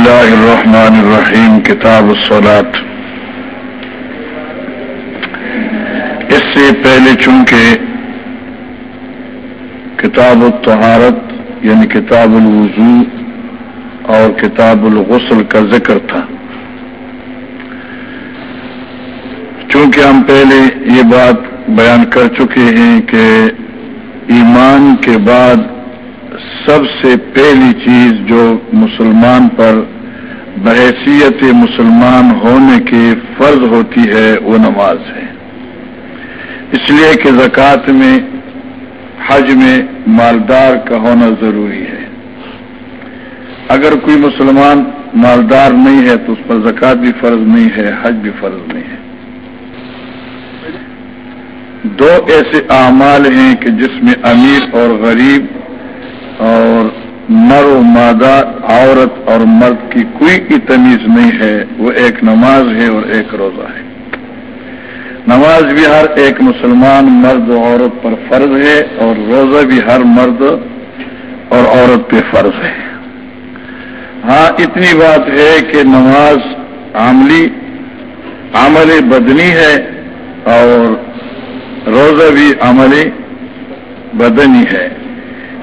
الله الرحمن الرحیم، کتاب الصلاة اس سے پہلے چونکہ کتاب الطہارت یعنی کتاب الوضو اور کتاب الغسل کا ذکر تھا۔ چونکہ ہم پہلے یہ بات بیان کر چکے ہیں کہ ایمان کے بعد سب سے پہلی چیز جو مسلمان پر بحیثیت مسلمان ہونے کی فرض ہوتی ہے وہ نماز ہے۔ اس لیے کہ زکوٰۃ میں، حج میں مالدار کا ہونا ضروری ہے۔ اگر کوئی مسلمان مالدار نہیں ہے تو اس پر زکوٰۃ بھی فرض نہیں ہے، حج بھی فرض نہیں ہے۔ دو ایسے اعمال ہیں کہ جس میں امیر اور غریب اور مر و مادہ عورت اور مرد کی کوئی کی تمیز نہیں ہے، وہ ایک نماز ہے اور ایک روزہ ہے۔ نماز بھی ہر ایک مسلمان مرد و عورت پر فرض ہے اور روزہ بھی ہر مرد اور عورت پہ فرض ہے۔ ہاں اتنی بات ہے کہ نماز عملی، عمل بدنی ہے اور روزہ بھی عملی بدنی ہے۔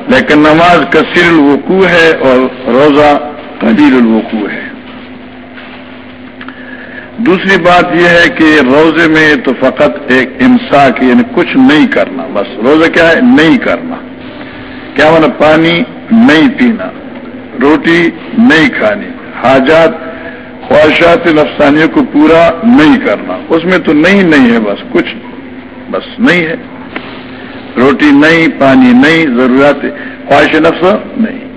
لیکن نماز کثیر الوقوع ہے اور روزہ قلیل الوقوع ہے۔ دوسری بات یہ ہے کہ روزے میں تو فقط ایک امساک یعنی کچھ نہیں کرنا، بس روزہ کیا ہے؟ نہیں کرنا۔ کیا مانا پانی؟ نہیں پینا۔ روٹی؟ نہیں کھانی۔ حاجات، خواہشات، نفسانیوں کو پورا نہیں کرنا۔ اس میں تو نہیں نہیں ہے، بس کچھ، بس نہیں ہے۔ روٹی نہیں، پانی نہیں، ضرورت خواہش نفس نہیں۔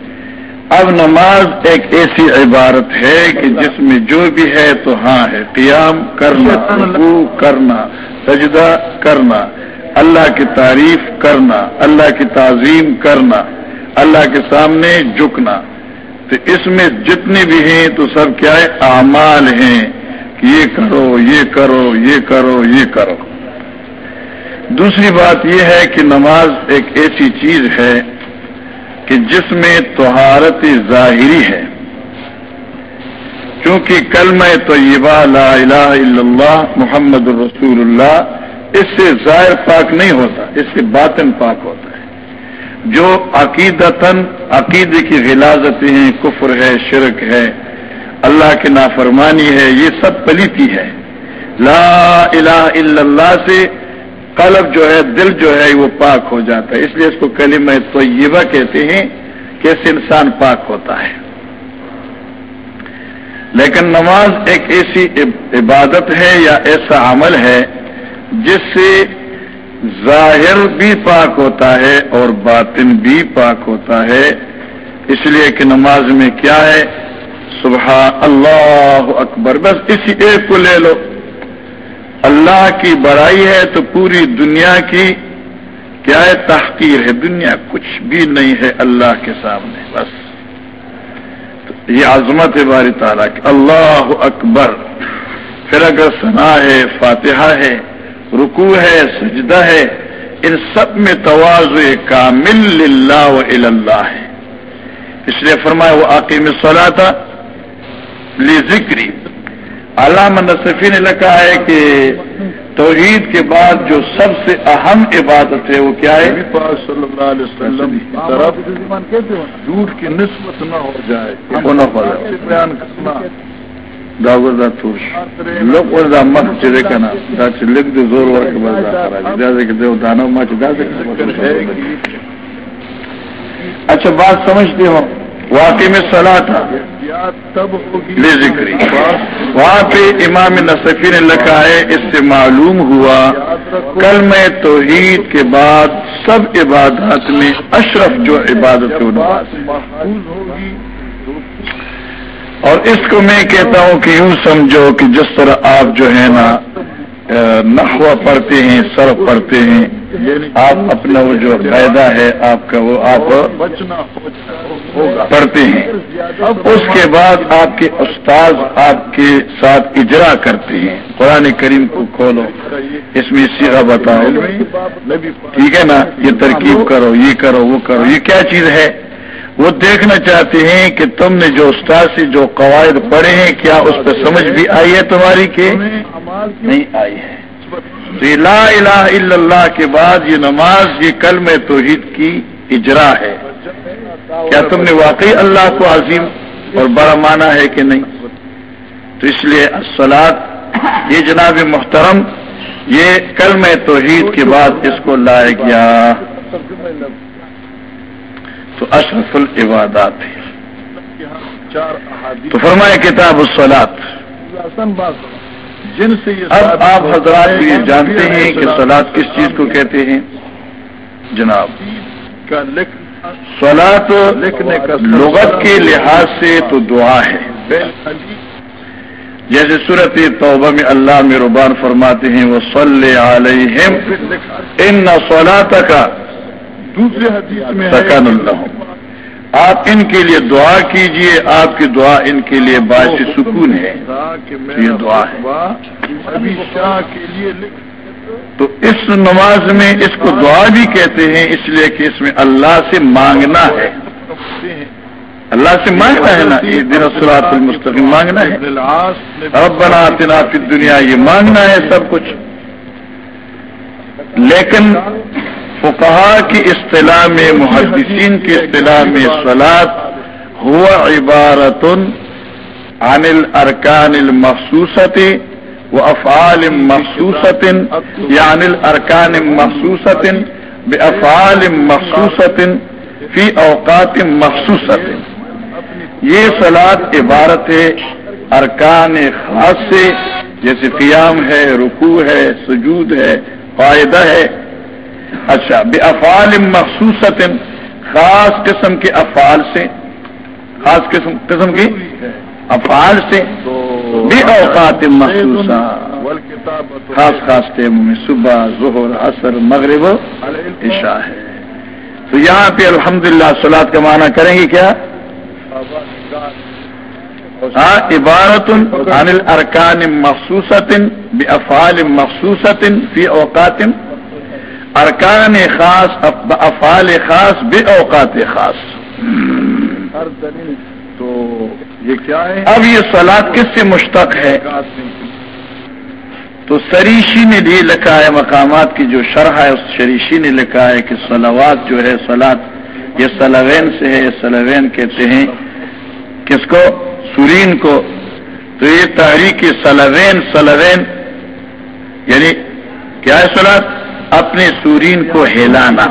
اب نماز ایک ایسی عبارت ہے کہ جس میں جو بھی ہے تو ہاں ہے، قیام کرنا، رکوع کرنا، سجدہ کرنا، اللہ کی تعریف کرنا، اللہ کی تعظیم کرنا، اللہ کے سامنے جھکنا۔ تو اس میں جتنے بھی ہیں تو سب کیا ہے، اعمال ہیں کہ یہ کرو یہ کرو یہ کرو یہ کرو۔ دوسری بات یہ ہے کہ نماز ایک ایسی چیز ہے کہ جس میں تہارت ظاہری ہے۔ کیونکہ کل میں لا الہ الا اللہ محمد الرسول اللہ اس سے ظاہر پاک نہیں ہوتا، اس سے باطن پاک ہوتا ہے۔ جو عقیدتاً عقیدے کی غلازتیں ہیں، کفر ہے، شرک ہے، اللہ کی نافرمانی ہے، یہ سب پلیتی ہے۔ لا الہ الا اللہ سے قلب جو ہے، دل جو ہے، وہ پاک ہو جاتا ہے۔ اس لیے اس کو کلمہ طیبہ کہتے ہیں کہ اس انسان پاک ہوتا ہے۔ لیکن نماز ایک ایسی عبادت ہے یا ایسا عمل ہے جس سے ظاہر بھی پاک ہوتا ہے اور باطن بھی پاک ہوتا ہے۔ اس لیے کہ نماز میں کیا ہے؟ صبح اللہ اکبر۔ بس اسی ایک کو لے لو۔ اللہ کی بڑائی ہے تو پوری دنیا کی کیا ہے؟ تحقیر ہے۔ دنیا کچھ بھی نہیں ہے اللہ کے سامنے، بس۔ یہ عظمت ہے باری تعالیٰ کی۔ اللہ اکبر۔ پھر اگر ثنا ہے، فاتحہ ہے رکو ہے، سجدہ ہے، ان سب میں تواز کامل اللہ و اللہ ہے۔ اس لیے فرمایا، وہ عقیم صلاح تھا ذکری۔ علامہ نصفی نے لکھا ہے کہ توحید کے بعد جو سب سے اہم عبادت ہے وہ کیا ہے؟ صلی اللہ علیہ وسلم جھوٹ کی نسبت نہ ہو جائے بیان کرنا۔ لوگ زور ور دانو مچ اچھا بات سمجھتے ہو۔ واقعی میں سلا تھا ذکری وہاں پہ امام نصفی نے لکھا ہے، اس سے معلوم ہوا کل میں توحید کے بعد سب عبادات میں اشرف جو عبادت اور اس کو میں کہتا ہوں کہ یوں سمجھو کہ جس طرح آپ جو ہے نا نخوا پڑھتے ہیں سر پڑھتے ہیں، آپ اپنا وہ جو فائدہ ہے، آپ کا وہ، آپ پڑھتے ہیں۔ اس کے بعد آپ کے استاد آپ کے ساتھ اجرا کرتے ہیں۔ قرآن کریم کو کھولو۔ اس میں سیرا بتاؤ۔ ٹھیک ہے نا؟ یہ ترکیب کرو، یہ کرو، وہ کرو۔ یہ کیا چیز ہے؟ وہ دیکھنا چاہتے ہیں کہ تم نے جو استاد سے جو قواعد پڑھے ہیں، کیا اس پہ سمجھ بھی آئی ہے تمہاری کہ نہیں آئی ہے؟ تو لا الہ الا اللہ کے بعد یہ نماز، یہ کل میں توحید کی اجرا ہے۔ کیا تم نے واقعی اللہ کو عظیم اور بڑا مانا ہے کہ نہیں؟ تو اس لیے سلاد یہ جناب محترم، یہ کل میں توحید کے بعد اس کو لایا گیا۔ تو اشرف العبادات تو فرمائے کتاب السلاد جن سے اب آپ حضرات یہ جانتے ہیں کہ سلاد کس چیز کو کہتے ہیں؟ جناب۔ سلاد لکھنے کا لغت کے لحاظ سے تو دعا ہے۔ جیسے صورت توبہ میں اللہ میں ربان فرماتے ہیں وہ صلی علیہم ان سولاد کا دوسرے حدیث میں سکن اللہ آپ ان کے لیے دعا کیجیے آپ کی دعا ان کے لیے باعث سکون ہے۔ یہ دعا ہے۔ کے لیے تو اس نماز میں اس کو دعا بھی کہتے ہیں، اس لیے کہ اس میں اللہ سے مانگنا ہے۔ اللہ سے مانگنا ہے نا؟ یہ دن اثرات المستقیم مانگنا ہے۔ اب بنا فی دنیا یہ مانگنا ہے سب کچھ۔ لیکن فقہا کی اصطلاح میں، محدثین کی اصطلاح میں سلاد ہوا عبارت عن الارکان المخصوصت و افعال مخصوصت یعنی الارکان مخصوصت بے افعال مخصوصت فی اوقات مخصوصت یہ سلاد عبارت ہے، ارکان خاص سے جیسے قیام ہے، رکوع ہے، سجود ہے فائدہ ہے۔ اچھا بے افعال مخصوص خاص قسم کے افعال سے، خاص قسم قسم کی؟ افعال سے بے اوقات مخصوص خاص خاص ٹائموں میں صبح ظہر عصر مغرب عشاء ہے۔ تو یہاں پہ الحمدللہ للہ کا معنی کریں گے کیا؟ ہاں عبارت عن الارکان مخصوصت بافعال مخصوصت فی اوقات ارکان خاص افعال خاص بے اوقات خاص۔ تو یہ کیا ہے؟ اب یہ سلاد کس سے مشتق ہے؟ تو سریشی نے بھی لکھا ہے مقامات کی جو شرح ہے اس شریشی نے لکھا ہے کہ سلوات جو ہے سلاد یہ سلوین سے ہے سلوین کہتے ہیں۔ کس کو؟ سورین کو۔ تو یہ تحریک سلوین سلوین یعنی کیا ہے سلاد اپنے سورین کو ہلانا۔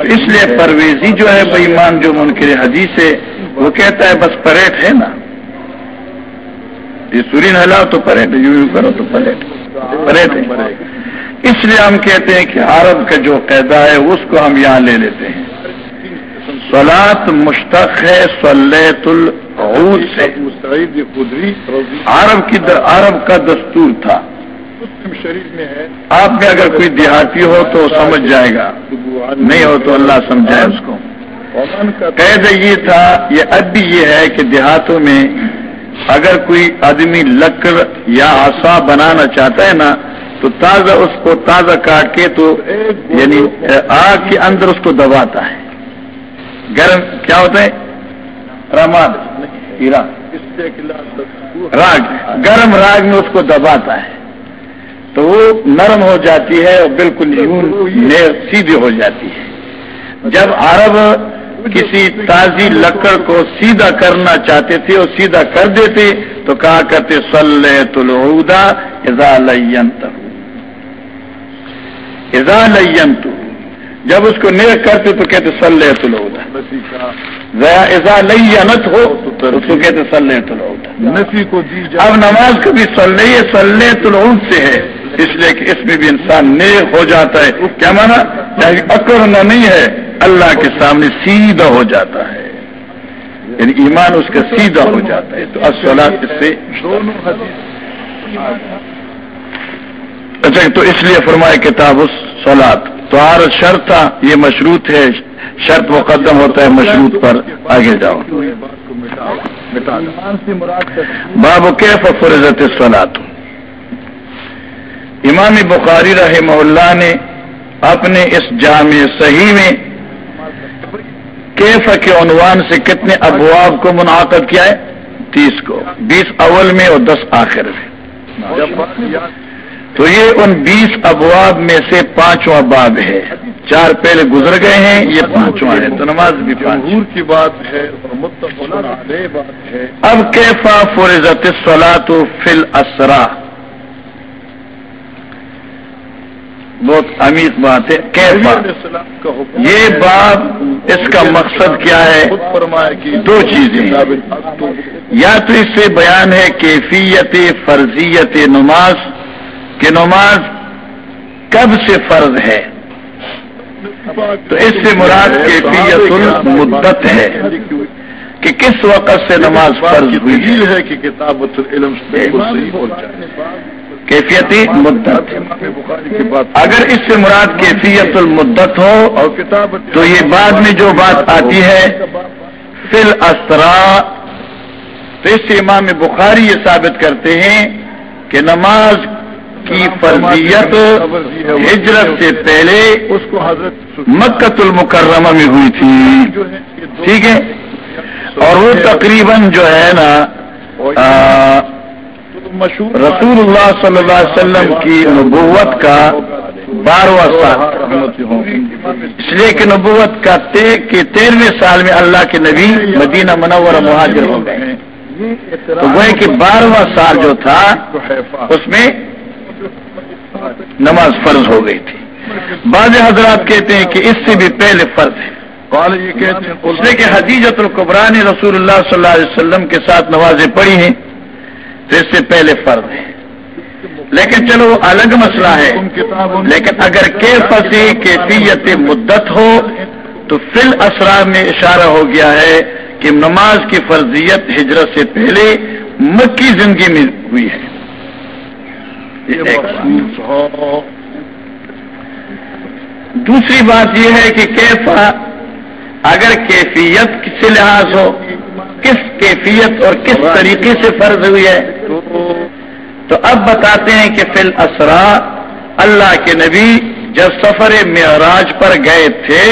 اس لیے پرویزی جو ہے بےمان جو منکر حدیث ہے وہ کہتا ہے بس پریٹ ہے نا۔ یہ سورین ہلاؤ تو پریٹ یوں یوں کرو تو پریٹ پریٹ ہے۔ اس لیے ہم کہتے ہیں کہ عرب کا جو قیدا ہے اس کو ہم یہاں لے لیتے ہیں۔ سلاد مشتق ہے سلیت العود سے۔ عرب کی عرب کا دستور تھا۔ شریف میں ہے۔ آپ میں اگر کوئی دیہاتی ہو تو سمجھ جائے گا۔ نہیں ہو تو اللہ سمجھائے اس کو۔ قید یہ تھا یہ اب بھی یہ ہے کہ دیہاتوں میں اگر کوئی آدمی لکڑ یا آسا بنانا چاہتا ہے نا تو تازہ اس کو تازہ کاٹ کے تو یعنی آگ کے اندر اس کو دباتا ہے۔ گرم کیا ہوتا ہے؟ رماد راگ گرم راگ میں اس کو دباتا ہے۔ تو وہ نرم ہو جاتی ہے اور بالکل سیدھی ہو جاتی ہے۔ جب عرب کسی تازی لکڑ کو سیدھا کرنا چاہتے تھے اور سیدھا کر دیتے تو کہا کرتے سلے تلودا ازا لینت ازا لینت جب اس کو نیک کرتے تو کہتے سلے تلودا ایزا لینت ہو تو اس کو کہتے سلے تلودا اب نماز کبھی سلے سلے تلود سے ہے۔ اس لیے کہ اس میں بھی انسان نیک ہو جاتا ہے۔ کیا مانا؟ چاہے اکڑ نہ نہیں ہے اللہ کے سامنے سیدھا ہو جاتا ہے۔ یعنی ایمان اس کا سیدھا ہو جاتا ہے۔ تو اصولات اس سے اچھا تو اس لیے فرمائے کتاب اس سولاد تو ہر شرط تھا یہ مشروط ہے۔ شرط مقدم ہوتا ہے مشروط پر آگے جاؤ۔ باب کیف فرضت سولاد امام بخاری رحمہ اللہ نے اپنے اس جامع صحیح میں کیف کے عنوان سے کتنے ابواب کو منعقد کیا ہے؟ تیس کو۔ بیس اول میں اور دس آخر میں۔ تو یہ ان بیس ابواب میں سے پانچواں باب ہے۔ چار پہلے گزر گئے ہیں یہ پانچواں ہے۔ تو نماز بھی جمہور کی بات ہے اب کیفا فرضت الصلاۃ فل اسرا بہت عمیق بات ہے یہ باب اس کا مقصد کیا ہے؟ دو چیزیں یا تو اس سے بیان ہے کیفیت فرضیت نماز کہ نماز کب سے فرض ہے؟ تو اس سے مراد کیفیت المدت ہے کہ کس وقت سے نماز فرض ہوئی ہے؟ کہ کتابت العلم کیفیتی مدت۔ کی بات اگر اس سے مراد کیفیت المدت ہو اور کتابت تو یہ بعد میں جو بات آتی ہے فل اسرا تو اس سے امام بخاری یہ ثابت کرتے ہیں کہ نماز کی فرضیت ہجرت سے پہلے اس کو حضرت مکت المکرمہ میں ہوئی تھی۔ ٹھیک ہے؟ اور وہ تقریباً جو ہے نا مشہور رسول اللہ صلی اللہ علیہ وسلم کی نبوت کا بارہواں سال اس لیے کہ نبوت کا تے- کہ تیرہویں سال میں اللہ کے نبی مدینہ منور مہاجر ہو گئے۔ تو وہ کہ بارہواں سال جو تھا اس میں نماز فرض ہو گئی تھی۔ بعض حضرات کہتے ہیں کہ اس سے بھی پہلے فرض ہے۔ اس لیے کہ حدیجت القبرا نے رسول اللہ صلی اللہ علیہ وسلم کے ساتھ نمازیں پڑھی ہیں۔ تو اس سے پہلے فرض ہے لیکن چلو وہ الگ مسئلہ ہے۔ لیکن اگر کے فصی کیفیت مدت ہو، تو فل اسرا میں اشارہ ہو گیا ہے کہ نماز کی فرضیت ہجرت سے پہلے مکی زندگی میں ہوئی ہے۔ دوسری بات یہ ہے کہ کیفا اگر کیفیت سے لحاظ ہو کس کیفیت اور کس طریقے سے فرض ہوئی ہے؟ تو اب بتاتے ہیں کہ فل اسرا اللہ کے نبی جب سفر معراج پر گئے تھے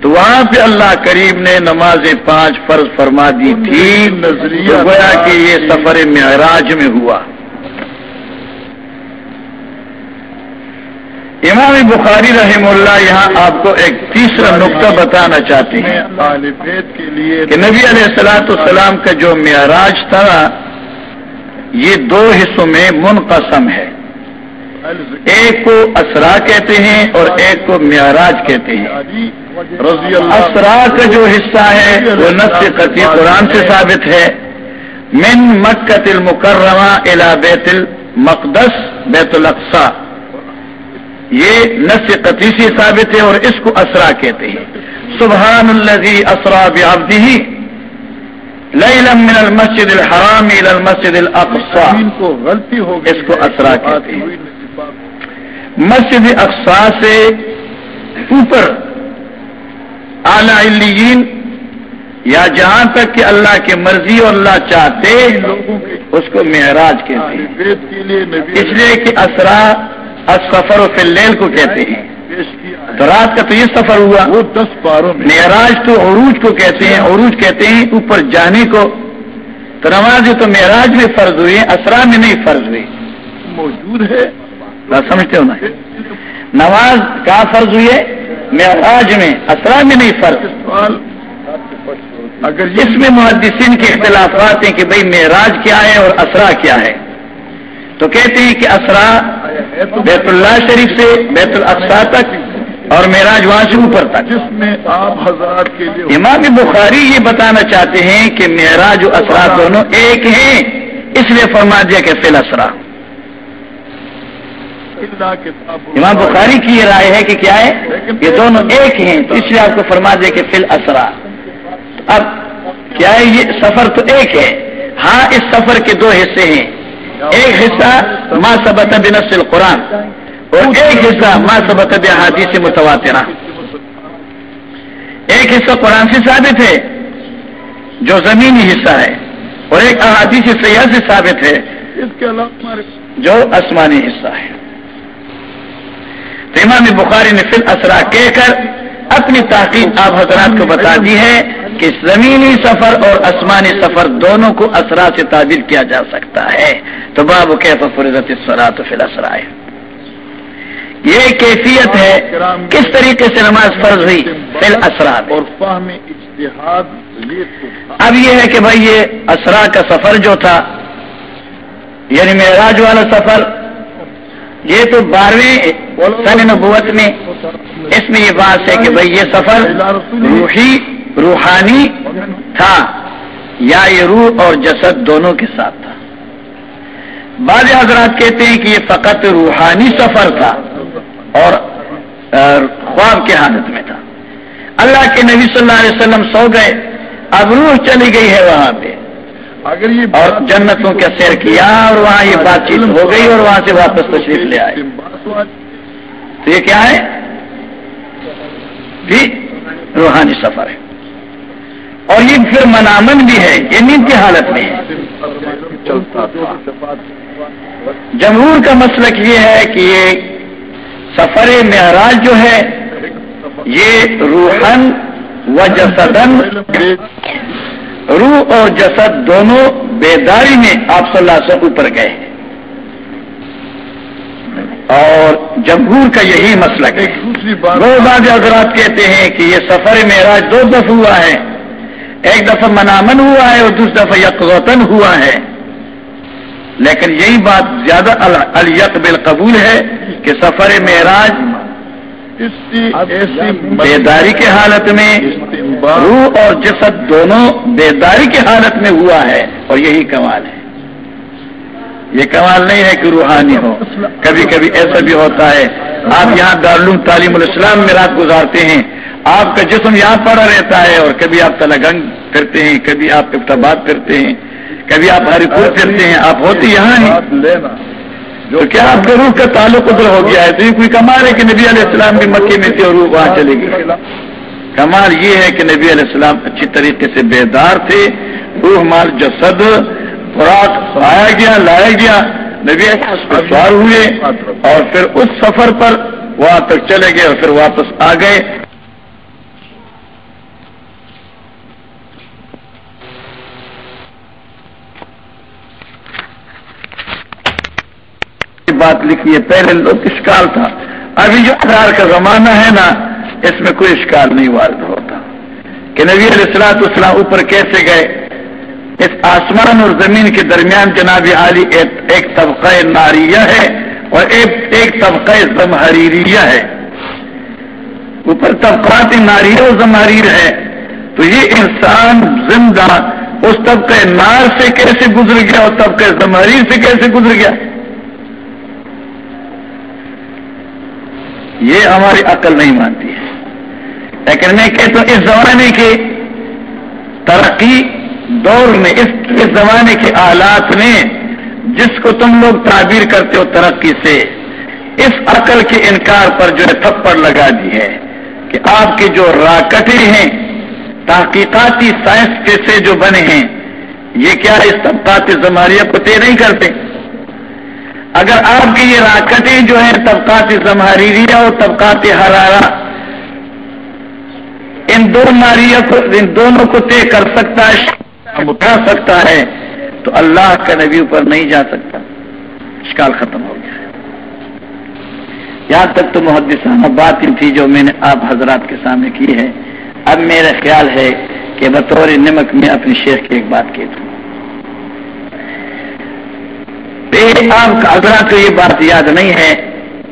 تو وہاں پہ اللہ کریم نے نماز پانچ فرض فرما دی تھی نظریہ گویا کہ یہ سفر معراج میں ہوا۔ امام بخاری رحم اللہ یہاں آپ کو ایک تیسرا نقطہ بتانا چاہتے ہیں کہ نبی علیہ السلاۃ السلام کا جو معراج تھا یہ دو حصوں میں منقسم ہے۔ ایک کو اسرا کہتے ہیں اور ایک کو معراج کہتے ہیں۔ اسرا کا جو حصہ ہے وہ نفس قطعی قرآن سے ثابت ہے۔ من مکت المکرمہ الا بیت المقدس بیت الاقصا یہ نفس قطعی سے ثابت ہے اور اس کو اسرا کہتے ہیں. سبحان الذي اسرا بعبده ليلا من المسجد الحرام الى المسجد الاقصى کو غلطی ہو گئی اس کو۔ اسرا کہتے ہیں. مسجد اقصا سے اوپر اعلی علیین یا جہاں تک کہ اللہ کی مرضی اور اللہ چاہتے اس کو معراج کہتے ہیں. اس لیے کہ اسرا السفر و فلیل کو کہتے ہیں۔ تو رات کا تو یہ سفر ہوا۔ وہ دس پاروں میں۔ معراج تو عروج کو کہتے ہیں۔ عروج کہتے ہیں اوپر جانے کو۔ تو نماز تو معراج میں فرض ہوئی اسرا میں نہیں فرض ہوئی موجود ہے۔ سمجھتے ہو نا؟ نماز کہاں فرض ہوئی ہے؟ معراج میں اسرا میں نہیں فرض۔ اگر اس میں محدثین کے اختلافات ہیں کہ بھئی معراج کیا ہے اور اسرا کیا ہے۔ تو کہتے ہیں کہ اسرا بیت اللہ شریف سے بیت الاقصا تک اور معراج وہاں سے اوپر تک۔ جس میں آپ حضرات کے لیے امام بخاری یہ بتانا چاہتے ہیں کہ معراج و اسرا دونوں ایک ہیں اس لیے فرما دیا کہ فی اسرا اللہ کتاب امام بخاری کی یہ رائے ہے کہ کیا ہے؟ یہ دونوں ایک ہیں تو اس لیے آپ کو فرما دیا کہ فل اسرا اب کیا ہے یہ سفر تو ایک ہے؟ ہاں اس سفر کے دو حصے ہیں۔ ایک حصہ ما سبت بنفس القرآن اور ایک حصہ ما سبت بحادیث متواترہ۔ ایک حصہ قرآن سے ثابت ہے جو زمینی حصہ ہے اور ایک احادیث سیاح سے ثابت ہے اس کے علاوہ ہمارے جو آسمانی حصہ ہے۔ تو امام بخاری نے فل اسرا کہہ کر اپنی تحقیق آپ حضرات کو بتا دی ہے کہ زمینی سفر اور آسمانی سفر دونوں کو اسرا سے تعبیر کیا جا سکتا ہے۔ تو باب کے فرضت تو فی الاسرائے یہ کیفیت ہے کس طریقے سے نماز فرض ہوئی فی الاسرا اور فہم اجتہاد اب یہ ہے کہ بھائی یہ اسرا کا سفر جو تھا یعنی معراج والا سفر یہ تو بارہویں سن نبوت میں اس میں یہ بات ہے کہ بھائی یہ سفر روحی، روحانی تھا۔ یا یہ روح اور جسد دونوں کے ساتھ تھا۔ بعض حضرات کہتے ہیں کہ یہ فقط روحانی سفر تھا اور خواب کے حالت میں تھا۔ اللہ کے نبی صلی اللہ علیہ وسلم سو گئے۔ اب روح چلی گئی ہے وہاں پہ۔ اگر یہ اور جنتوں کا سیر کیا اور وہاں یہ بات چیت ہو گئی اور وہاں سے واپس تشریف لے آئے۔ تو یہ کیا ہے؟ بھی روحانی سفر ہے۔ اور یہ پھر منامن بھی ہے یہ نیند کی حالت میں ہے۔ جمہور کا مسلک یہ ہے کہ یہ سفر معراج جو ہے یہ روحن و جسدن روح اور جسد دونوں بیداری میں آپ صلی اللہ سے اوپر گئے اور جمہور کا یہی مسلک ہے۔ دو بعض حضرات کہتے ہیں کہ یہ سفر معراج دو دفعہ ہوا ہے ایک دفعہ منامن ہوا ہے اور دوسری دفعہ یکوطن ہوا ہے۔ لیکن یہی بات زیادہ الیق بالقبول ہے کہ سفر معراج بیداری کے حالت میں روح اور جسد دونوں بیداری کی حالت میں ہوا ہے اور یہی کمال ہے۔ یہ کمال نہیں ہے کہ روحانی ہو۔ کبھی کبھی ایسا بھی ہوتا ہے۔ آپ یہاں دارالعلوم تعلیم الاسلام میں رات گزارتے ہیں۔ آپ کا جسم یہاں پڑا رہتا ہے اور کبھی آپ تلگنگ پھرتے ہیں کبھی آپ ابتباد پھرتے ہیں کبھی آپ ہری پور پھرتے ہیں۔ آپ ہوتے یہاں ہیں؟ جو کیا آپ کے روح کا تعلق ادھر ہو گیا ہے؟ تو یہ کوئی کمال ہے کہ نبی علیہ السلام بھی مکے میں تھے اور روح وہاں چلے گی کمال یہ ہے کہ نبی علیہ السلام اچھی طریقے سے بیدار تھے، روح مال جسد، خوراک آیا گیا، لایا گیا، نبی سوار ہوئے اور پھر اس سفر پر وہاں تک چلے گئے اور پھر واپس آ گئے۔ بات لکھی ہے پہلے لوگ اشکال تھا۔ ابھی جو ادار کا زمانہ ہے نا اس میں کوئی اشکال نہیں وارد ہوتا۔ کہ نبی علیہ السلاط اسلام اوپر کیسے گئے؟ اس آسمان اور زمین کے درمیان جناب عالی ایک, طبقہ ناریہ ہے اور ایک ایک طبقہ زمحریریہ ہے۔ اوپر طبقات ناریہ و زمحریر ہے تو یہ انسان زندہ اس طبقہ نار سے کیسے گزر گیا اور طبقہ زمحریر سے کیسے گزر گیا؟ یہ ہماری عقل نہیں مانتی ہے۔ لیکن میں کہتا ہوں اس زمانے کے ترقی دور میں، اس اس زمانے کے آلات میں جس کو تم لوگ تعبیر کرتے ہو ترقی سے، اس عقل کے انکار پر جو ہے تھپڑ لگا دی ہے کہ آپ کے جو راکٹیں ہیں، تحقیقاتی سائنس کے سے جو بنے ہیں، یہ کیا اس طبقات زماریہ کو طے نہیں کرتے؟ اگر آپ کی یہ راکٹیں جو ہیں طبقات زمحریریہ اور طبقات حرارہ، ان دو ناریہ کو، ان دونوں کو طے کر سکتا ہے اٹھا سکتا ہے، تو اللہ کا نبی اوپر نہیں جا سکتا۔ اشکال ختم ہو گیا۔ یہاں تک تو محدثانہ بات ہی تھی جو میں نے آپ حضرات کے سامنے کی ہے۔ اب میرا خیال ہے کہ بطور نمک میں اپنی شیخ کی ایک بات کی تھی آپ کا حضرات کو یہ بات یاد نہیں ہے،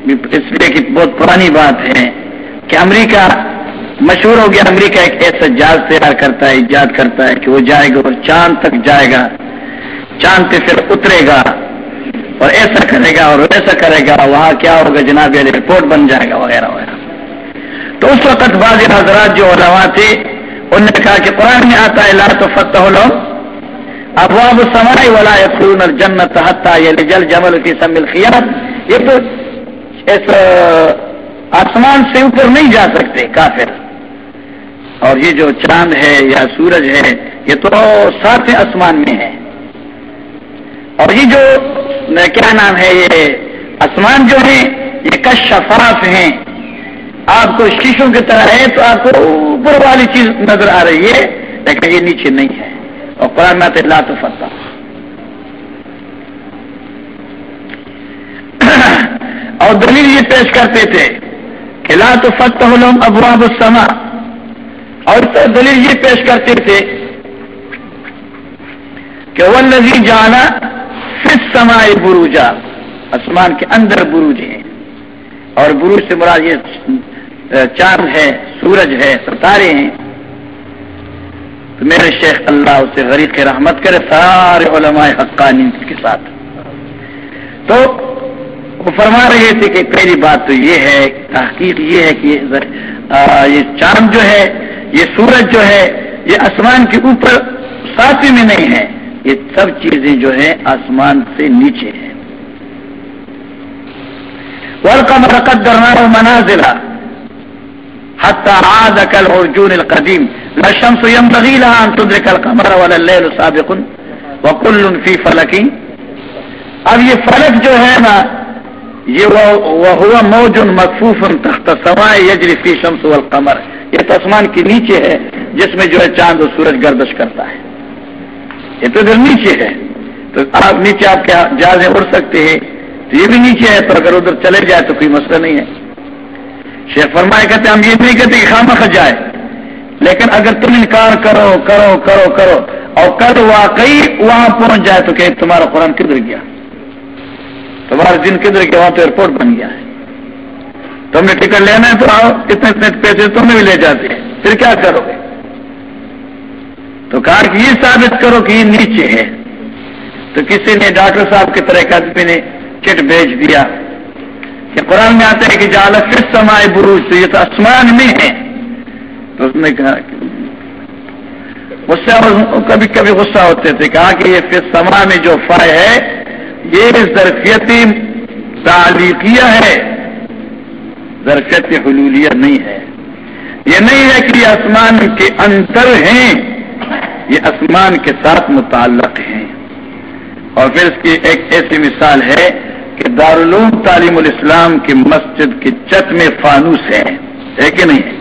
اس لیے کہ بہت پرانی بات ہے کہ امریکہ مشہور ہو گیا۔ امریکہ ایک ایسا جہاز تیار کرتا ہے، ایجاد کرتا ہے کہ وہ جائے گا اور چاند تک جائے گا۔ چاند پہ پھر اترے گا اور ایسا کرے گا اور ایسا کرے گا، وہاں کیا ہوگا؟ جناب رپورٹ بن جائے گا، وغیرہ وغیرہ۔ تو اس وقت بعض حضرات جو علماء تھے، انہوں نے کہا کہ قرآن میں آتا ہے، لا تو فتح لو ابواب سمائی ولا یقون الجنت حتى يلج الجمل في سم الخياط یہ تو اس آسمان سے اوپر نہیں جا سکتے کافر. اور یہ جو چاند ہے یا سورج ہے، یہ تو ساتھ آسمان میں ہے. اور یہ جو، کیا نام ہے یہ، آسمان جو ہے یہ کشفاف ہیں. آپ کو شیشوں کی طرح ہے تو آپ کو اوپر والی چیز نظر آ رہی ہے، لیکن یہ نیچے نہیں ہے. اور قرآن میں لا تو فتح اور دلیل یہ پیش کرتے تھے کہ لا تو فتح ابواب السما اور دلیل یہ پیش کرتے تھے کہ وہ نظی جانا فس سمائے بروجا. آسمان کے اندر بروج ہیں. اور بروج سے مراد یہ چاند ہے، سورج ہے، ستارے ہیں. تو میرے شیخ اللہ اسے غریق رحمت کرے، سارے علماء حقانی کے ساتھ۔ تو وہ فرما رہے تھے کہ پہلی بات تو یہ ہے، تحقیق یہ ہے کہ یہ چاند جو ہے، یہ سورج جو ہے، یہ آسمان کے اوپر ساتویں میں نہیں ہے۔ یہ سب چیزیں جو ہیں آسمان سے نیچے ہیں۔ ورقہ مرکز درنا منازلہ حتى عاد كالعرجون القديم۔ لا الشمس ينبغي لها أن تدرك القمر ولا الليل سابق وكل في فلك. اب یہ فلک جو ہے نا، یہ وہ موج مخفوف تخت سوائے یجری فی شمس والقمر. یہ تسمان کے نیچے ہے، جس میں جو ہے چاند و سورج گردش کرتا ہے۔ یہ تو ادھر نیچے ہے۔ تو آپ نیچے آپ کے جہازیں اڑ سکتے ہیں۔ تو یہ بھی نیچے ہے تو اگر ادھر چلے جائے تو کوئی مسئلہ نہیں ہے۔ شیخ فرمائے کہتے ہم یہ نہیں کہتے کہ خامہ خ جائے۔ لیکن اگر تم انکار کرو کرو کرو کرو، اور کل واقعی وہاں پہنچ جائے تو کہ تمہارا قرآن کدھر گیا؟ تمہارا دن کدھر گیا؟ وہاں تو ایئرپورٹ بن گیا ہے۔ تم نے ٹکٹ لینا ہے تو آؤ، اتنے اتنے پیسے تم بھی لے جاتے ہیں۔ پھر کیا کرو گے؟ تو کہا کہ یہ ثابت کرو کہ یہ نیچے ہے۔ تو کسی نے ڈاکٹر صاحب کی طرح ایک آدمی نے کٹ بھیج دیا کہ قرآن میں آتا ہے کہ جال پھر سمائے بروج، تو یہ تو آسمان میں ہے۔ تو اس نے کہا کہ غصہ کبھی کبھی غصہ ہوتے تھے، کہا کہ یہ پھر سما میں جو فائے ہے، یہ ظرفیتی تعلیقیہ ہے۔ ظرفیت حلولیہ نہیں ہے۔ یہ نہیں ہے کہ یہ آسمان کے اندر ہیں، یہ آسمان کے ساتھ متعلق ہیں۔ اور پھر اس کی ایک ایسی مثال ہے کہ دارالعلوم تعلیم الاسلام کی مسجد کی چت میں فانوس ہے ہے کہ نہیں؟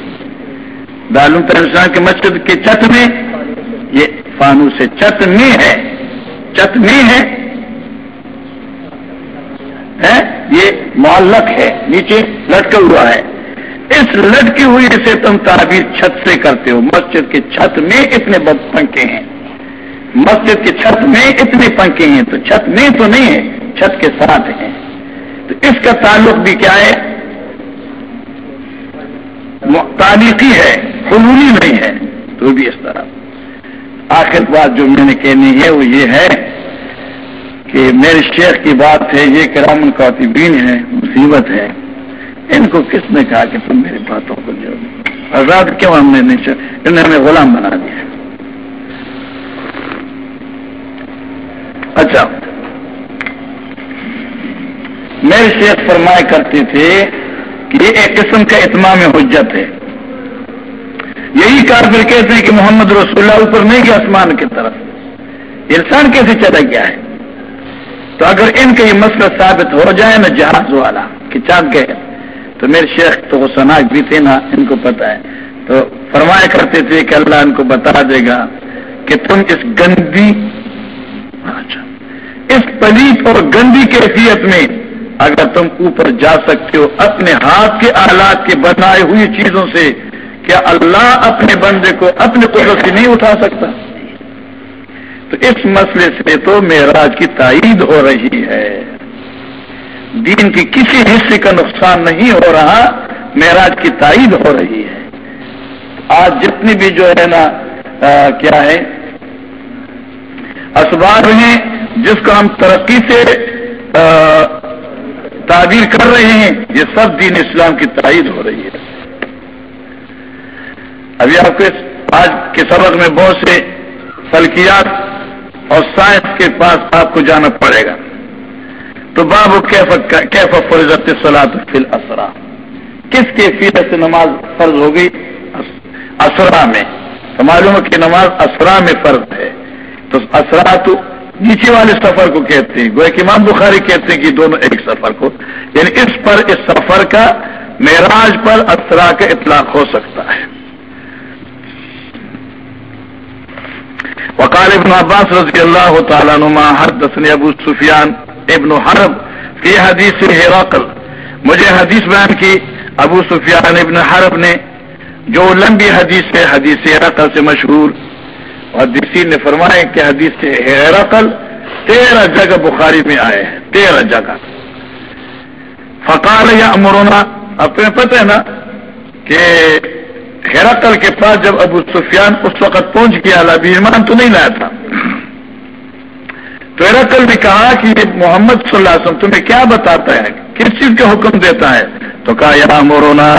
دارالعلوم تعلیم الاسلام کی مسجد کی چت میں، یہ فانوس ہے چت میں ہے چت میں ہے۔ یہ معلق ہے، نیچے لٹکا ہوا ہے۔ اس لٹکی ہوئی سے تم تعبیر چھت سے کرتے ہو۔ مسجد کے چھت میں اتنے بد پنکھے ہیں۔ مسجد کے چھت میں اتنے پنکھے ہیں، تو چھت میں تو نہیں ہے، چھت کے ساتھ ہیں۔ تو اس کا تعلق بھی کیا ہے؟ تاریخی ہے۔ حلولی نہیں ہے۔ تو بھی اس طرح۔ آخر بات جو میں نے کہنی ہے وہ یہ ہے کہ میرے شیخ کی بات ہے، یہ کرام القاتبین ہے مصیبت ہے۔ ان کو کس نے کہا کہ تم میری باتوں کو جو آزاد کیوں ہم نے نہیں انہوں نے ہمیں غلام بنا دیا۔ اچھا۔ میرے شیخ فرمایا کرتے تھے کہ یہ ایک قسم کا اتمام حجت ہے۔ یہی کافر کہتے ہیں کہ محمد رسول اللہ اوپر نہیں گیا، آسمان کی طرف۔ انسان کیسے چلا گیا ہے؟ تو اگر ان کا یہ مسئلہ ثابت ہو جائے نا جہاز والا، کہ چاند گئے تو میرے شیخ تو وہ سناک بھی تھے نا، ان کو پتا ہے۔ تو فرمایا کرتے تھے کہ اللہ ان کو بتا دے گا کہ تم اس گندی اچھا اس پلیت اور گندی کیفیت میں اگر تم اوپر جا سکتے ہو، اپنے ہاتھ کے آلات کے بنائے ہوئی چیزوں سے کیا اللہ اپنے بندے کو اپنے قدرت سے نہیں اٹھا سکتا؟ تو اس مسئلے سے تو معراج کی تائید ہو رہی ہے۔ دین کی کسی حصے کا نقصان نہیں ہو رہا، معراج کی تائید ہو رہی ہے۔ آج جتنی بھی جو ہے نا کیا ہے، اسباب ہیں، جس کو ہم ترقی سے تعبیر کر رہے ہیں، یہ سب دین اسلام کی تائید ہو رہی ہے۔ ابھی آپ کے آج کے سبق میں بہت سے فلکیات اور سائنس کے پاس آپ کو جانا پڑے گا۔ تو باب کیف فرضت سلاد فل اسرا کس کیفیت سے نماز فرض ہو گئی؟ اسرا میں۔ تو معلوم کی نماز اسرا میں فرض ہے۔ تو اسرا تو نیچے والے سفر کو کہتے ہیں۔ گویا کہ امام بخاری کہتے ہیں کہ دونوں ایک سفر کو۔ یعنی اس پر، اس سفر کا معراج پر اسرا کا اطلاق ہو سکتا ہے۔ وقال ابن عباس رضی اللہ تعالیٰ نما حدثني ابو سفیان ابن حرب فی حدیث ہیراقل مجھے حدیث بیان کی۔ ابو سفیان ابن حرب نے جو لمبی حدیث ہے، حدیث ہیراقل سے مشہور۔ اور نے فرمایا کہ حدیث ہیراقل تیرہ جگہ بخاری میں آئے ہیں، تیرہ جگہ۔ فقال یا امرونا اب تمہیں پتہ ہے نا کہ ہیراقل کے پاس جب ابو سفیان اس وقت پہنچ گیا ابھی ایمان تو نہیں لایا تھا۔ تو ہیراقل نے کہا کہ یہ محمد صلی اللہ علیہ وسلم تمہیں کیا بتاتا ہے؟ کس چیز کا حکم دیتا ہے؟ تو کہا، یا مورونا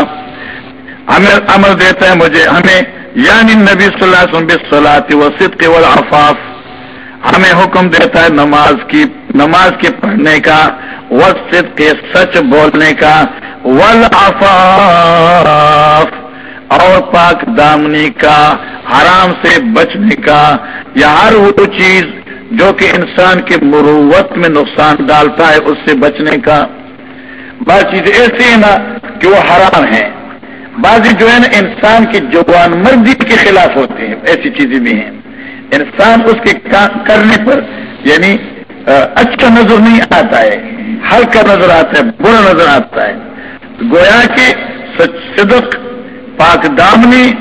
ہمیں امر دیتا ہے مجھے، ہمیں یعنی نبی صلی اللہ علیہ وسلم صلاحی وسط والعفاف، ہمیں حکم دیتا ہے نماز کی، نماز کے پڑھنے کا وسط کے سچ بولنے کا، والعفاف۔ اور پاک دامنی کا، حرام سے بچنے کا، یا ہر وہ چیز جو کہ انسان کے مروت میں نقصان ڈالتا ہے، اس سے بچنے کا۔ بعض چیزیں ایسی ہیں نا کہ وہ حرام ہیں۔ بعض جو ہے نا انسان کی جوان مرضی کے خلاف ہوتے ہیں، ایسی چیزیں بھی ہیں۔ انسان اس کے کرنے پر یعنی اچھا نظر نہیں آتا ہے، ہلکا نظر آتا ہے، برا نظر آتا ہے۔ گویا کے صدق پاک دامنی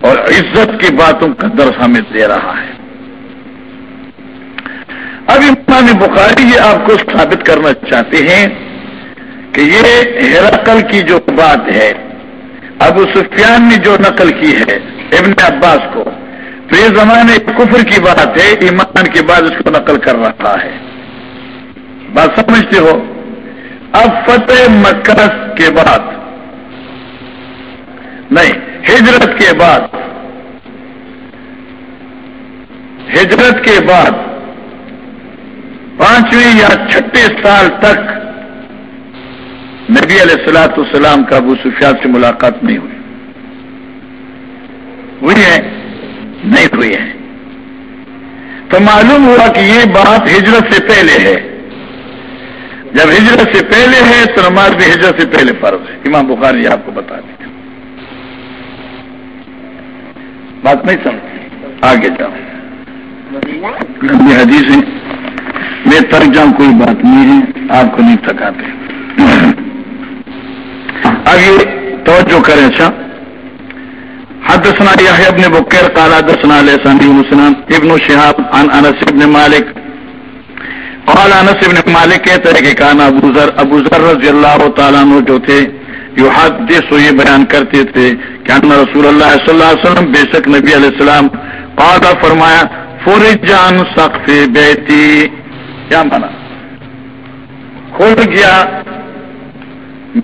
اور عزت کی باتوں کا درس ہمیں دے رہا ہے۔ اب امام بخاری یہ آپ کو ثابت کرنا چاہتے ہیں کہ یہ ہیرقل کی جو بات ہے، ابو سفیان نے جو نقل کی ہے ابن عباس کو، تو یہ زمانے کفر کی بات ہے، ایمان کے بعد اس کو نقل کر رہا ہے۔ بات سمجھتے ہو؟ اب فتح مکہ کے بعد نہیں، ہجرت کے بعد۔ ہجرت کے بعد، پانچویں یا چھٹے سال تک نبی علیہ السلاۃ السلام کا ابو سفیان سے ملاقات نہیں ہوئی۔ ہوئی ہے؟ نہیں ہوئی ہے۔ تو معلوم ہوا کہ یہ بات ہجرت سے پہلے ہے۔ جب ہجرت سے پہلے ہے تو نماز بھی ہجرت سے پہلے فرض ہے۔ امام بخاری آپ کو بتا دیں بات نہیں سمجھ آگے جاؤ۔ لمبی حدیث ہے۔ میں تھک جاؤں کوئی بات نہیں ہے۔ آپ کو نہیں تھکاتے۔ آگے توجہ کریں اچھا۔ حدثنا يحيى بن بكير قال حدثنا لسان بن مسلم ابن شهاب عن انس بن مالك قال انس بن مالك کہتا ہے کہ کان ابو ذر ابو ذر رضی اللہ تعالی عنہ جو تھے، یحدث، یہ بیان کرتے تھے۔ کہ رسول اللہ صلی اللہ علیہ وسلم، بے شک نبی علیہ السلام قال فرمایا فرج جان سقف بیتی کیا مانا؟ کھل گیا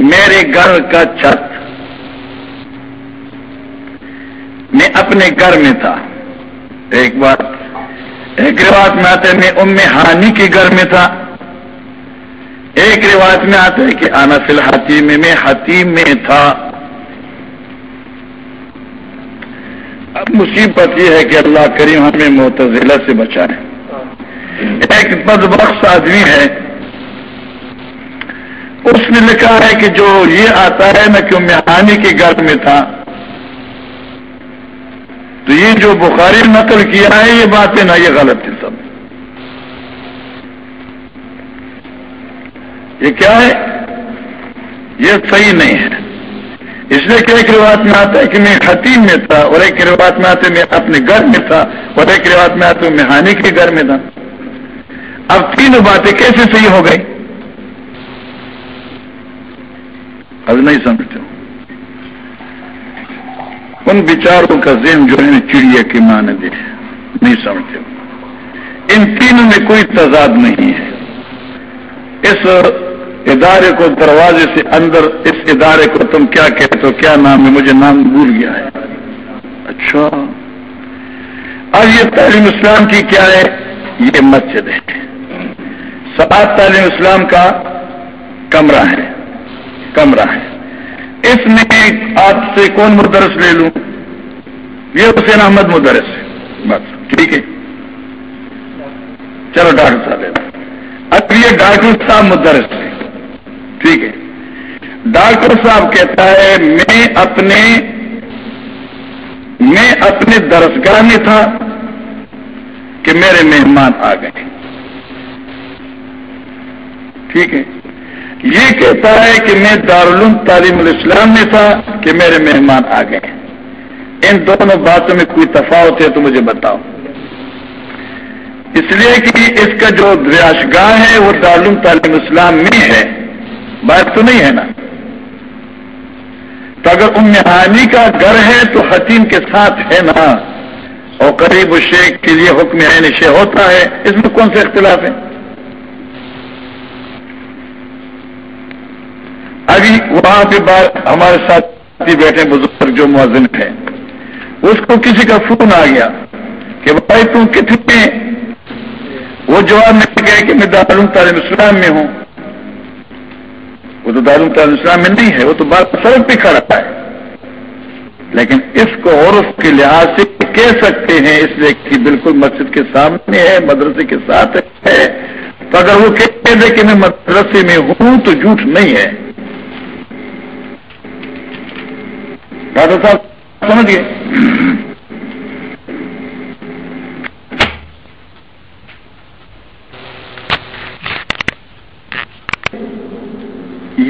میرے گھر کا چھت۔ میں اپنے گھر میں تھا۔ ایک بات، ایک روایت میں آتے میں ام ہانی کے گھر میں تھا۔ ایک روایت میں آتا ہے کہ آنا فی الحتیم، میں حتیم میں تھا اب مصیبت یہ ہے کہ اللہ کریم ہمیں معتزلہ سے بچائے۔ ایک بد بخش آدمی ہے۔ اس نے لکھا ہے کہ جو یہ آتا ہے نا کہ مہانی کے گھر میں تھا۔ تو یہ جو بخاری نقل کیا ہے، یہ باتیں نا یہ غلط ہے سب۔ یہ کیا ہے؟ یہ صحیح نہیں ہے۔ اس لیے کہ ایک روایت میں آتا ہے کہ میں حتیم میں تھا اور ایک روایت میں آتے میں اپنے گھر میں تھا اور ایک روایت میں آتے میں ہانی کے گھر میں تھا۔ اب تینوں باتیں کیسے صحیح ہو گئی؟ اب نہیں سمجھتے۔ ان بچاروں کا ذہن جو ہے چڑیا کی مانے دے نہیں سمجھتے۔ ان تینوں میں کوئی تضاد نہیں ہے۔ اس ادارے کو دروازے سے اندر اس ادارے کو تم کیا کہتے ہو، کیا نام ہے؟ مجھے نام بھول گیا ہے۔ اچھا۔ اب یہ تعلیم اسلام کی کیا ہے؟ یہ مسجد ہے۔ سات تعلیم اسلام کا کمرہ ہے۔ کمرہ ہے۔ اس میں آپ سے کون مدرس لے لوں؟ یہ حسین احمد مدرس ہے۔ بس، ٹھیک ہے۔ چلو ڈاکٹر صاحب۔ اب یہ ڈاکٹر صاحب مدرس۔ ہے ٹھیک ہے۔ ڈاکٹر صاحب کہتا ہے، میں اپنے میں اپنے درسگاہ میں تھا کہ میرے مہمان آ گئے۔ ٹھیک ہے۔ یہ کہتا ہے کہ میں دارالعلوم تعلیم الاسلام میں تھا کہ میرے مہمان آ گئے۔ ان دونوں باتوں میں کوئی تفاوت ہے تو مجھے بتاؤ۔ اس لیے کہ اس کا جو ریاش گاہ ہے وہ دارالعلوم تعلیم اسلام میں ہے۔ بات تو نہیں ہے نا۔ تو اگر امانی کا گھر ہے تو حتیم کے ساتھ ہے نا۔ اور قریب شیخ کے لیے حکم عین شے ہوتا ہے۔ اس میں کون سے اختلاف ہے ابھی وہاں پہ بات ہمارے ساتھ بیٹھے بزرگ جو مؤذن ہے اس کو کسی کا فون آ گیا کہ بھائی تم کتنے وہ جواب میں گئے کہ میں دارالعلوم تعلیم اسلام میں ہوں۔ وہ تو دارالعلوم تعلیم میں نہیں ہے، وہ تو بات سڑک پہ کھڑا ہے۔ لیکن اس کو اور اس کے لحاظ سے کہہ سکتے ہیں، اس لیے کہ بالکل مسجد کے سامنے ہے، مدرسے کے ساتھ ہے۔ تو اگر وہ کہتے دے کہ میں مدرسے میں ہوں، تو جھوٹ نہیں ہے۔ ڈاکٹر صاحب، سمجھ گئے؟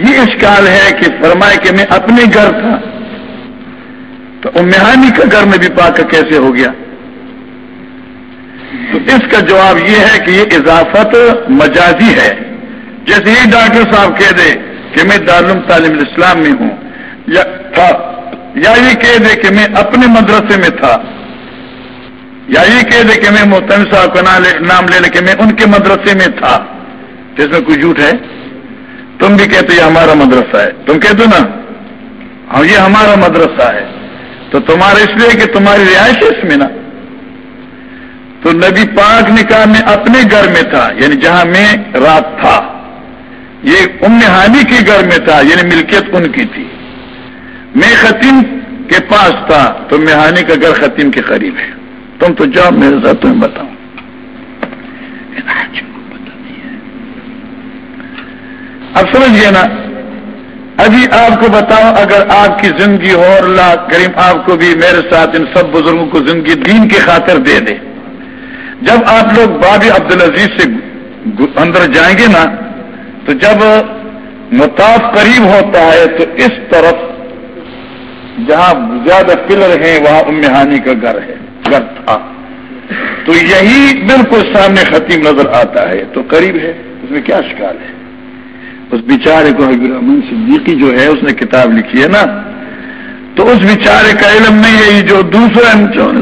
یہ اشکال ہے کہ فرمائے کہ میں اپنے گھر تھا تو امہانی کا گھر میں بھی پاک کیسے ہو گیا؟ تو اس کا جواب یہ ہے کہ یہ اضافت مجازی ہے۔ جیسے یہ ڈاکٹر صاحب کہہ دے کہ میں دارالعلوم تعلیم الاسلام میں ہوں، یا تھا، یا یہ کہہ دے کہ میں اپنے مدرسے میں تھا، یا یہ کہہ دے کہ میں محتم صاحب کا نام لے لے کہ میں ان کے مدرسے میں تھا۔ تو اس میں کوئی جھوٹ ہے؟ تم بھی کہتے یہ ہمارا مدرسہ ہے۔ تم کہتے نا؟ ہاں یہ ہمارا مدرسہ ہے۔ تو تمہارا اس لیے کہ تمہاری رہائش اس میں نا۔ تو نبی پاک نے کہا میں اپنے گھر میں تھا یعنی جہاں میں رات تھا۔ یہ ام ہانی کے گھر میں تھا یعنی ملکیت ان کی تھی۔ میں ختم کے پاس تھا، تو مہانی کا گھر ختم کے قریب ہے۔ تم تو جاؤ، میرے ساتھ تمہیں بتاؤں۔ اب سمجھیے نا؟ ابھی آپ کو بتاؤں، اگر آپ کی زندگی ہو اور اللہ کریم آپ کو بھی میرے ساتھ ان سب بزرگوں کو زندگی دین کی خاطر دے دے۔ جب آپ لوگ باب عبدالعزیز سے اندر جائیں گے نا، تو جب متاف قریب ہوتا ہے، تو اس طرف جہاں زیادہ پلر ہیں، وہاں امہانی کا گھر ہے، گھر تھا۔ تو یہی بالکل سامنے ختم نظر آتا ہے، تو قریب ہے۔ اس میں کیا شکال ہے؟ اس بیچارے کو حبیر الرحمن صدیقی جو ہے، اس نے کتاب لکھی ہے نا۔ تو اس بیچارے کا علم نہیں ہے، یہ جو دوسرا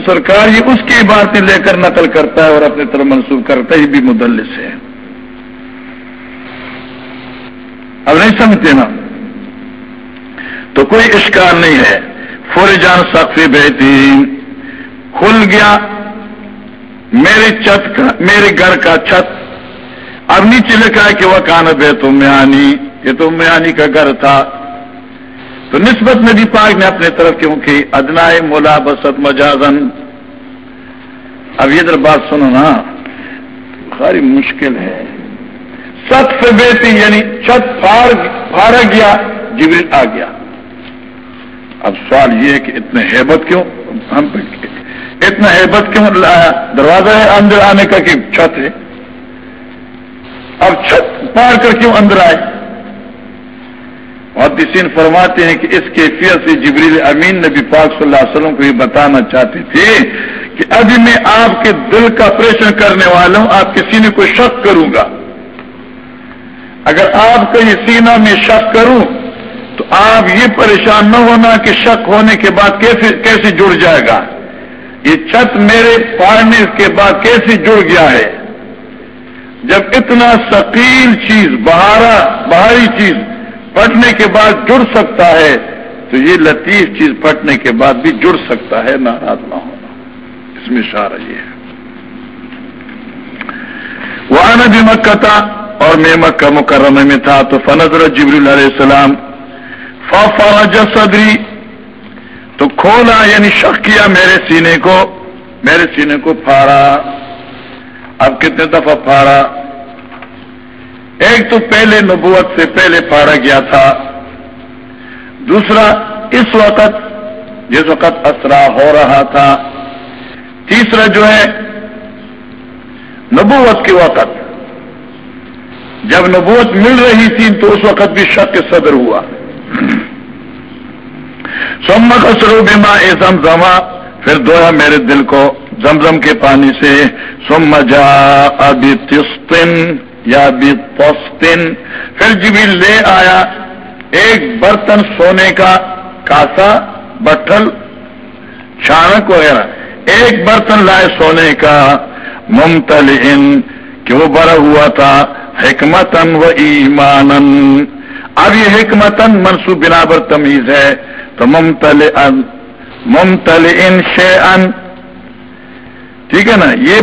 سرکار، یہ اس کی باتیں لے کر نقل کرتا ہے اور اپنے طرف منسوخ کرتا ہے، یہ بھی مدلس ہے۔ اب نہیں سمجھتے نا؟ تو کوئی اشکار نہیں ہے۔ فور جان سخت بہترین کھل گیا۔ میرے چت کا، میرے گھر کا چھت اب نیچے لکھا ہے کہ وہ کان بے تم یہ تو میانی کا گھر تھا۔ تو نسبت نبی پاک نے اپنے طرف کیونکہ ادنا مولا بست مجازن اب یہ بات سنو نا، بخاری مشکل ہے۔ ست سے بیٹی یعنی چھت پھاڑا گیا، جبریل آ گیا۔ اب سوال یہ ہے کہ اتنے ہیبت کیوں؟ ہم اتنا ہیبت کیوں؟ دروازہ ہے اندر آنے کا کہ چھت ہے۔ اب چھت پار کر کیوں اندر آئے؟ اور دسین فرماتے ہیں کہ اس کیفیت سے جبریل امین نبی پاک صلی اللہ علیہ وسلم کو یہ بتانا چاہتے تھے کہ ابھی میں آپ کے دل کا پریشن کرنے والا ہوں، آپ کے سینے کو شک کروں گا۔ اگر آپ کا یہ سینہ میں شک کروں، تو آپ یہ پریشان نہ ہونا کہ شک ہونے کے بعد کیسے کیسے جڑ جائے گا۔ یہ چھت میرے پاڑنے کے بعد کیسے جڑ گیا ہے؟ جب اتنا ثقیل چیز، بہارا، بہاری چیز پڑھنے کے بعد جڑ سکتا ہے، تو یہ لطیف چیز پڑھنے کے بعد بھی جڑ سکتا ہے، ناراض نہ ہونا۔ اس میں اشارہ یہ ہے۔ وہاں بھی مکہ تھا اور میں مکہ مکرمہ میں تھا، تو فنظر جبریل علیہ السلام فا صدری تو کھولا یعنی شک کیا میرے سینے کو، میرے سینے کو پھاڑا۔ اب کتنے دفعہ پھاڑا؟ ایک تو پہلے نبوت سے پہلے پھاڑا گیا تھا، دوسرا اس وقت جس وقت اسرا ہو رہا تھا، تیسرا جو ہے نبوت کے وقت۔ جب نبوت مل رہی تھی تو اس وقت بھی شک صدر ہوا۔ سم کسرو بیما اے زمزما پھر دویا میرے دل کو۔ زمزم کے پانی سے سم جا ابھی تستن یا بھی پوستن پھر جبھی لے آیا ایک برتن سونے کا، کاسا، بٹھل، چھانک وغیرہ۔ ایک برتن لائے سونے کا ممتل ان کہ وہ بڑا ہوا تھا حکمتن و ایمانن اب یہ حکمتن منصوب بنابر تمیز ہے۔ تو ممتل ان ممتل ان شے ان ٹھیک ہے نا؟ یہ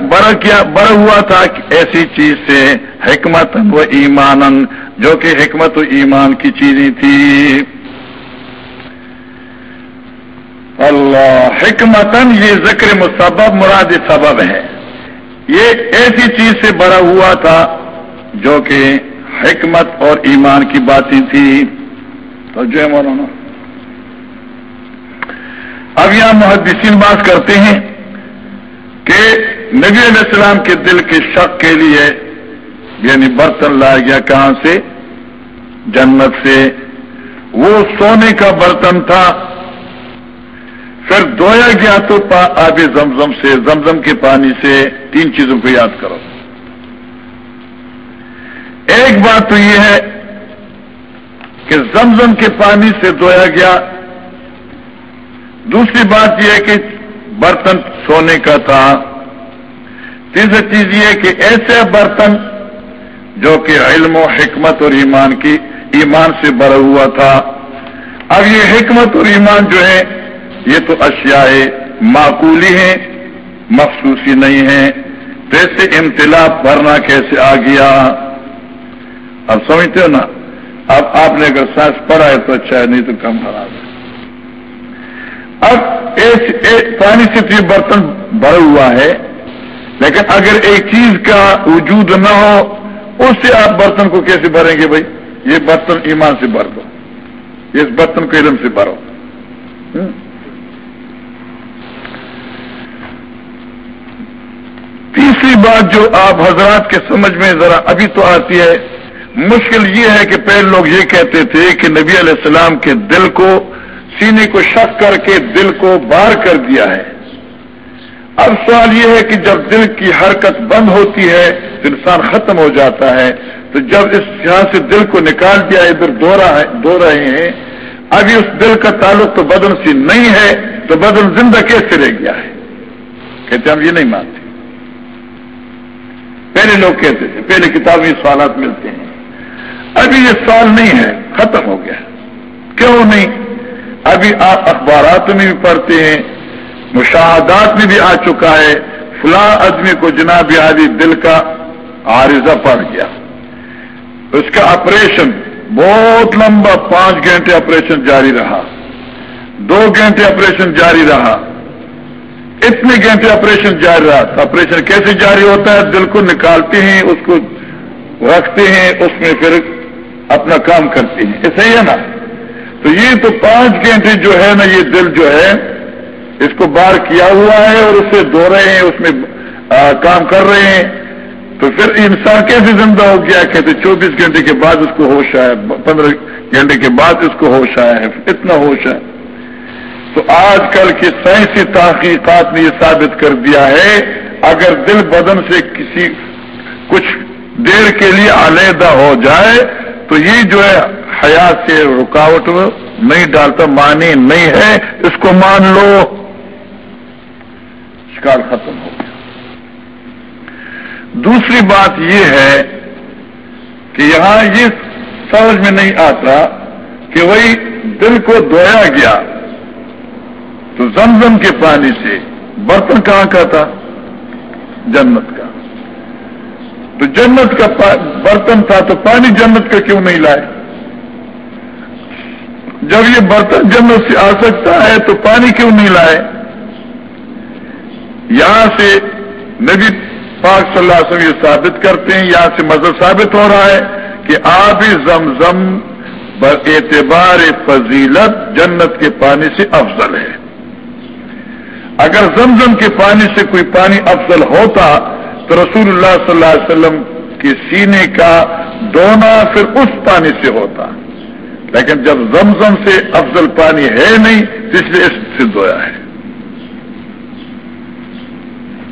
بڑا کیا بڑا ہوا تھا ایسی چیز سے حکمتن و ایمانن جو کہ حکمت و ایمان کی چیزیں تھی۔ اللہ حکمتن یہ ذکر مسبب، مراد سبب ہے۔ یہ ایسی چیز سے بڑا ہوا تھا جو کہ حکمت اور ایمان کی باتیں تھی۔ تو جو ہے مولانا۔ اب یہاں محدثین بات کرتے ہیں۔ کہ نبی علیہ السلام کے دل کے شک کے لیے یعنی برتن لایا گیا کہاں سے؟ جنت سے۔ وہ سونے کا برتن تھا۔ پھر دھویا گیا تو آب زمزم سے، زمزم کے پانی سے۔ تین چیزوں کو یاد کرو۔ ایک بات تو یہ ہے کہ زمزم کے پانی سے دھویا گیا۔ دوسری بات یہ ہے کہ برتن سونے کا تھا۔ تیسری چیز یہ کہ ایسے برتن جو کہ علم و حکمت اور ایمان کی، ایمان سے بھرا ہوا تھا۔ اب یہ حکمت اور ایمان جو ہے، یہ تو اشیاء معقولی ہیں، مخصوصی نہیں ہے ایسے امتلا بھرنا کیسے آ گیا؟ اب سمجھتے ہو نا؟ اب آپ نے اگر سانس پڑھا ہے تو اچھا ہے، نہیں تو کم خراب ہے اب ایک پانی سے یہ برتن بھر ہوا ہے، لیکن اگر ایک چیز کا وجود نہ ہو، اس سے آپ برتن کو کیسے بھریں گے بھائی؟ یہ برتن ایمان سے بھر دو۔ اس برتن کو علم سے بھرو۔ تیسری بات جو آپ حضرات کے سمجھ میں ذرا ابھی تو آتی ہے، مشکل یہ ہے کہ پہلے لوگ یہ کہتے تھے کہ نبی علیہ السلام کے دل کو سینے کو شک کر کے دل کو بار کر دیا ہے۔ اب سوال یہ ہے کہ جب دل کی حرکت بند ہوتی ہے تو انسان ختم ہو جاتا ہے۔ تو جب اس یہاں سے دل کو نکال دیا، ادھر دو رہے ہیں۔ ابھی اس دل کا تعلق تو بدن سے نہیں ہے، تو بدن زندہ کیسے رہ گیا ہے؟ کہتے ہم یہ نہیں مانتے۔ پہلے لوگ کہتے تھے، پہلے کتابیں سوالات ملتے ہیں۔ ابھی یہ سوال نہیں ہے، ختم ہو گیا۔ کیوں نہیں؟ ابھی آپ اخبارات میں بھی پڑھتے ہیں، مشاہدات میں بھی آ چکا ہے، فلاں آدمی کو جناب عالی دل کا عارضہ پڑ گیا۔ اس کا آپریشن بہت لمبا پانچ گھنٹے آپریشن جاری رہا۔ دو گھنٹے آپریشن جاری رہا۔ اتنے گھنٹے آپریشن جاری رہا۔ آپریشن کیسے جاری ہوتا ہے؟ دل کو نکالتے ہیں، اس کو رکھتے ہیں، اس میں پھر اپنا کام کرتے ہیں۔ یہ صحیح ہے نا؟ تو یہ تو پانچ گھنٹے جو ہے نا یہ دل جو ہے، اس کو بار کیا ہوا ہے اور اسے دھو رہے ہیں، اس میں کام کر رہے ہیں۔ تو پھر انسان کیسے زندہ ہو گیا؟ کہتے چوبیس گھنٹے کے بعد اس کو ہوش آیا، پندرہ گھنٹے کے بعد اس کو ہوش آیا ہے، اتنا ہوش ہے۔ تو آج کل کی سائنسی تحقیقات نے یہ ثابت کر دیا ہے، اگر دل بدن سے کسی، کچھ دیر کے لیے علیحدہ ہو جائے تو یہ جو ہے حیات سے رکاوٹ نہیں ڈالتا مانی نہیں ہے، اس کو مان لو۔ شکار ختم ہو گیا۔ دوسری بات یہ ہے کہ یہاں یہ سمجھ میں نہیں آتا کہ وہی دل کو دھویا گیا تو زمزم کے پانی سے برتن کہاں کا تھا؟ جنت کا۔ تو جنت کا برتن تھا تو پانی جنت کا کیوں نہیں لائے؟ جب یہ برتن جنت سے آ سکتا ہے تو پانی کیوں نہیں لائے؟ یہاں سے نبی پاک صلی اللہ علیہ وسلم یہ ثابت کرتے ہیں، یہاں سے مذہب ثابت ہو رہا ہے کہ آپ ہی زمزم بر اعتبار فضیلت جنت کے پانی سے افضل ہے۔ اگر زمزم کے پانی سے کوئی پانی افضل ہوتا تو رسول اللہ صلی اللہ علیہ وسلم کے سینے کا دونا پھر اس پانی سے ہوتا۔ لیکن جب زمزم سے افضل پانی ہے نہیں اس لیے اس سے دھویا ہے۔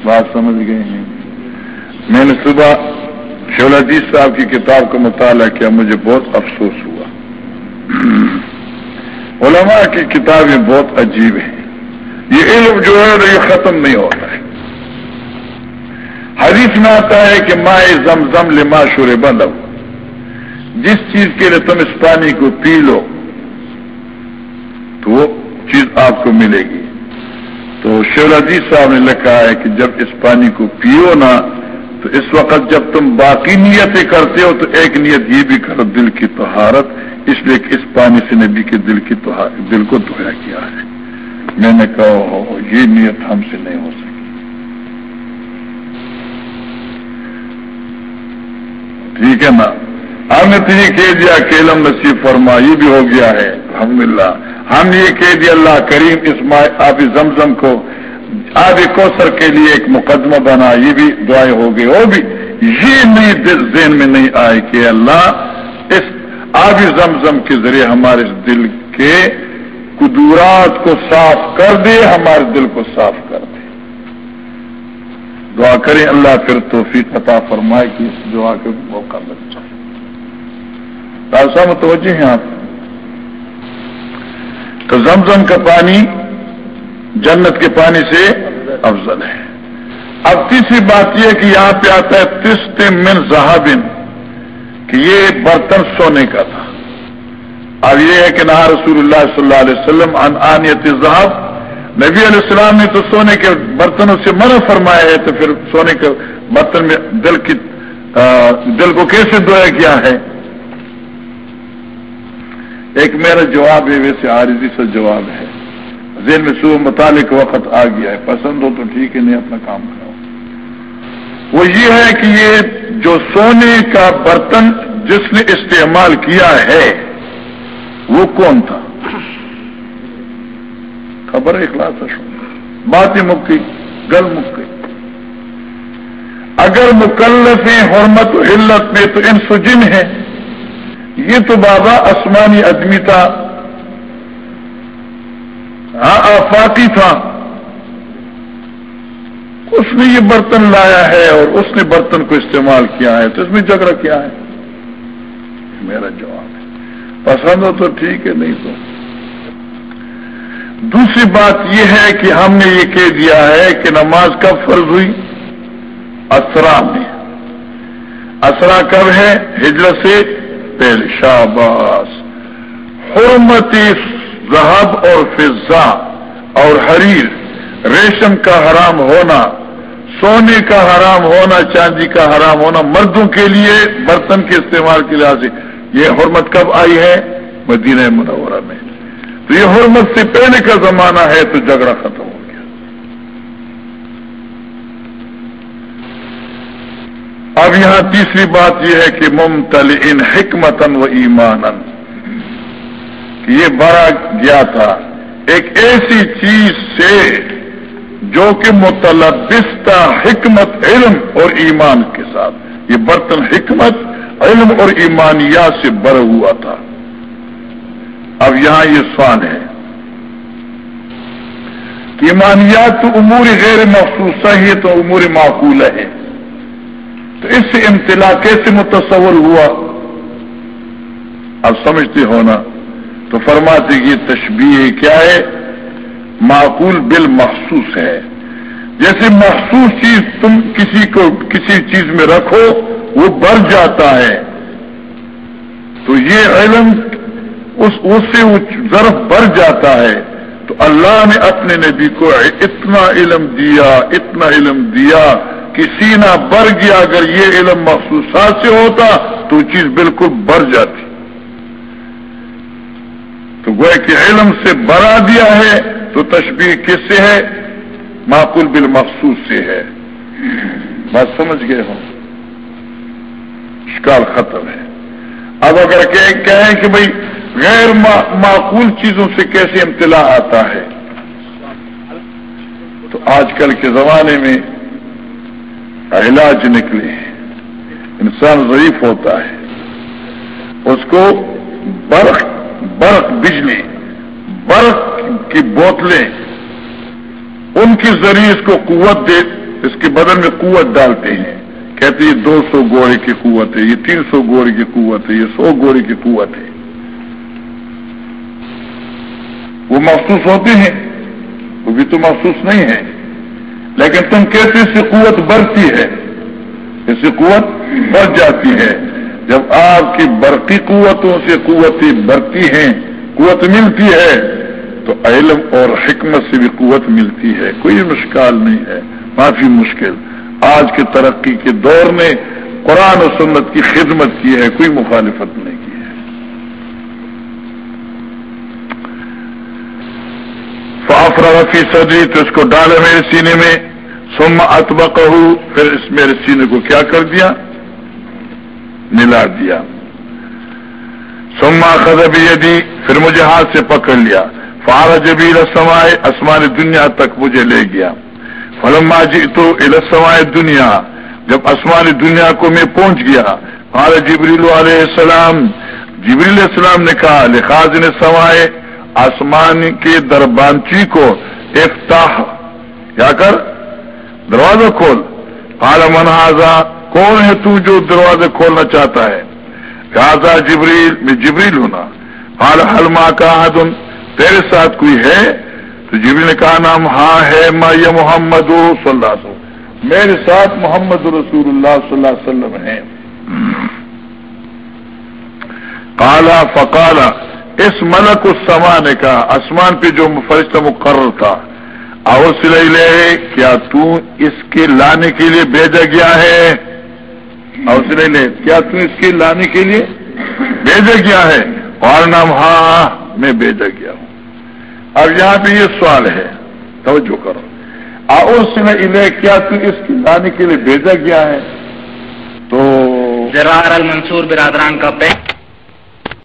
بات سمجھ گئے ہیں۔ میں نے صبح شولادیز صاحب کی کتاب کا مطالعہ کیا، مجھے بہت افسوس ہوا۔ علماء کی کتابیں بہت عجیب ہیں۔ یہ علم جو ہے، یہ ختم نہیں ہوتا ہے۔ حدیث میں آتا ہے کہ مائے زم زم لما شور بند جس چیز کے لیے تم اس پانی کو پی لو، تو وہ چیز آپ کو ملے گی۔ تو شیولادیز صاحب نے لکھا ہے کہ جب اس پانی کو پیو نا، تو اس وقت جب تم باقی نیتیں کرتے ہو، تو ایک نیت یہ بھی کرو، دل کی طہارت۔ اس لیے کہ اس پانی سے نبی کے دل کی دل کو دھویا کیا ہے۔ میں نے کہا یہ نیت ہم سے نہیں ہو سکی ٹھیک ہے نا؟ ہم نے تو یہ کہہ دیا کہ علم نصیب فرما، یہ بھی ہو گیا ہے۔ الحمدللہ۔ ہم نے یہ کہہ دیا اللہ کریم اس آب زمزم کو آب کوثر کے لیے ایک مقدمہ بنا، یہ بھی دعائیں ہو گئی وہ بھی یہ نہیں ذہن میں نہیں آئے کہ اللہ اس آب زمزم کے ذریعے ہمارے دل کے قدورات کو صاف کر دے، ہمارے دل کو صاف کر دے۔ دعا کریں، اللہ پھر توفیق عطا فرمائے کہ اس دعا کے موقع لگ جائے صاحب، متوجہ ہیں آپ؟ تو زمزم کا پانی جنت کے پانی سے افضل ہے۔ اب تیسری بات یہ کہ یہاں پہ آتا ہے تست من زہابن کہ یہ برتن سونے کا تھا۔ اب یہ ہے کہ نہ رسول اللہ صلی اللہ علیہ وسلم ان آنیت صاحب نبی علیہ السلام نے تو سونے کے برتنوں سے منع فرمایا ہے، تو پھر سونے کے برتن میں دل کی دل کو کیسے دعا کیا ہے؟ ایک میرا جواب ہے، ویسے عارضی سے جواب ہے۔ ذہن میں صبح متعلق وقت آ گیا ہے۔ پسند ہو تو ٹھیک ہے، نہیں اپنا کام کرو وہ یہ ہے کہ یہ جو سونے کا برتن جس نے استعمال کیا ہے، وہ کون تھا؟ خبر ہے کلاس بات ہی مک گئی گل مک گئی اگر مکلف حرمت و علت میں تو ان سجن ہے یہ تو بابا آسمانی آدمی تھا۔ ہاں آفاقی تھا۔ اس نے یہ برتن لایا ہے اور اس نے برتن کو استعمال کیا ہے۔ تو اس میں جھگڑا کیا ہے؟ میرا جواب ہے۔ پسند ہو تو ٹھیک ہے، نہیں تو دوسری بات یہ ہے کہ ہم نے یہ کہہ دیا ہے کہ نماز کب فرض ہوئی؟ اسرا میں۔ اسرا کب ہے؟ ہجرت سے پہلے۔ شاباس۔ حرمتی ذہب اور فضا اور حریر۔ ریشم کا حرام ہونا، سونے کا حرام ہونا، چاندی کا حرام ہونا مردوں کے لیے، برتن کے استعمال کے لحاظ سے۔ یہ حرمت کب آئی ہے؟ مدینہ منورہ میں۔ تو یہ حرمت سے پہلے کا زمانہ ہے تو جھگڑا ختم ہو گیا۔ اب یہاں تیسری بات یہ ہے کہ ممتل ان حکمتن و ایمان یہ بڑا گیا تھا۔ ایک ایسی چیز سے جو کہ متلبستہ حکمت، علم اور ایمان کے ساتھ۔ یہ برتن حکمت، علم اور ایمانیات سے بر ہوا تھا۔ اب یہاں یہ سوال ہے ایمانیات تو امور غیر محسوسہ ہی تو امور معقول ہے تو اس سے امتلا کیسے متصور ہوا؟ اب سمجھتے ہونا تو فرماتے یہ تشبیہ کیا ہے؟ معقول بل مخصوص ہے۔ جیسے مخصوص چیز تم کسی کو، کسی چیز میں رکھو، وہ بڑھ جاتا ہے۔ تو یہ علم اس سے وہ ضرف بڑھ جاتا ہے، تو اللہ نے اپنے نبی کو اتنا علم دیا، اتنا علم دیا کہ سینہ بڑھ گیا۔ اگر یہ علم مخصوصات سے ہوتا تو وہ چیز بالکل بڑھ جاتی۔ تو وہ کہ علم سے بڑھا دیا ہے تو تشبیح کس سے ہے؟ معقول بالمخصوص سے ہے۔ بات سمجھ گئے ہوں۔ شکار ختم ہے۔ اب اگر کہیں کہ بھائی غیر معقول چیزوں سے کیسے امتلا آتا ہے؟ تو آج کل کے زمانے میں علاج نکلے ہیں۔ انسان ضعیف ہوتا ہے۔ اس کو برق برق بجلی برق کی بوتلیں، ان کے ذریعے اس کو قوت دے، اس کے بدن میں قوت ڈالتے ہیں۔ کہتے یہ دو سو گوڑے کی قوت ہے، یہ تین سو گوڑے کی قوت ہے، یہ سو گوڑے کی قوت ہے۔ وہ محسوس ہوتے ہیں، وہ بھی تو محسوس نہیں ہے لیکن تم کہتے اس سے قوت بڑھتی ہے؟ اس سے قوت بڑھ جاتی ہے۔ جب آپ کی برقی قوتوں سے قوتیں بڑھتی ہیں، قوت ملتی ہے، تو علم اور حکمت سے بھی قوت ملتی ہے۔ کوئی مشکل نہیں ہے کافی مشکل۔ آج کے ترقی کے دور میں قرآن و سنت کی خدمت کی ہے، کوئی مخالفت نہیں۔ کی ہے فافر رفی صدی تو اس کو ڈالے میرے سینے میں سم اتبا پھر اس میرے سینے کو کیا کر دیا؟ ملا دیا۔ سما خزبی دی پھر مجھے ہاتھ سے پکڑ لیا۔ فارا جبی رسمائے آسمان دنیا تک مجھے لے گیا۔ فلما جی تو السمائے دنیا جب آسمانی دنیا کو میں پہنچ گیا فار جبریل علیہ السلام۔ جبریل السلام نے کہا لخاظ نے سوائے آسمان کے دربانچی کو افتاح۔ کیا کر؟ دروازہ کھول۔ قال، من کون ہے تو جو دروازے کھولنا چاہتا ہے؟ کہا جبریل۔ میں جبریل ہونا حال حلما کا حدن تیرے ساتھ کوئی ہے؟ تو جبریل نے کہا نام ہاں ہے ما یہ محمد صلی اللہ علیہ وسلم۔ میرے ساتھ محمد رسول اللہ صلی اللہ علیہ وسلم ہے کالا فقالا اس ملک اس سما کا آسمان پہ جو فرشتہ مقرر تھا لے کیا تو اس کے لانے کے لیے بھیجا گیا ہے؟ حوصلے لے کیا تم اس کے لانے کے لیے بھیجا گیا ہے؟ اور نام ہاں میں بھیجا گیا ہوں۔ اب یہاں پہ یہ سوال ہے، توجہ کرو۔ آؤ کیا تم اس کے لانے کے لیے بھیجا گیا ہے؟ تو المنصور برادران کا پیک۔